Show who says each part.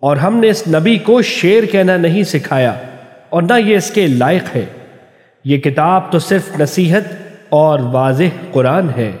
Speaker 1: اور ہم نے اس نبی کو شیر کہنا نہیں سکھایا اور نہ یہ اس کے لائق ہے۔ یہ کتاب تو صرف نصیحت اور واضح قرآن ہے۔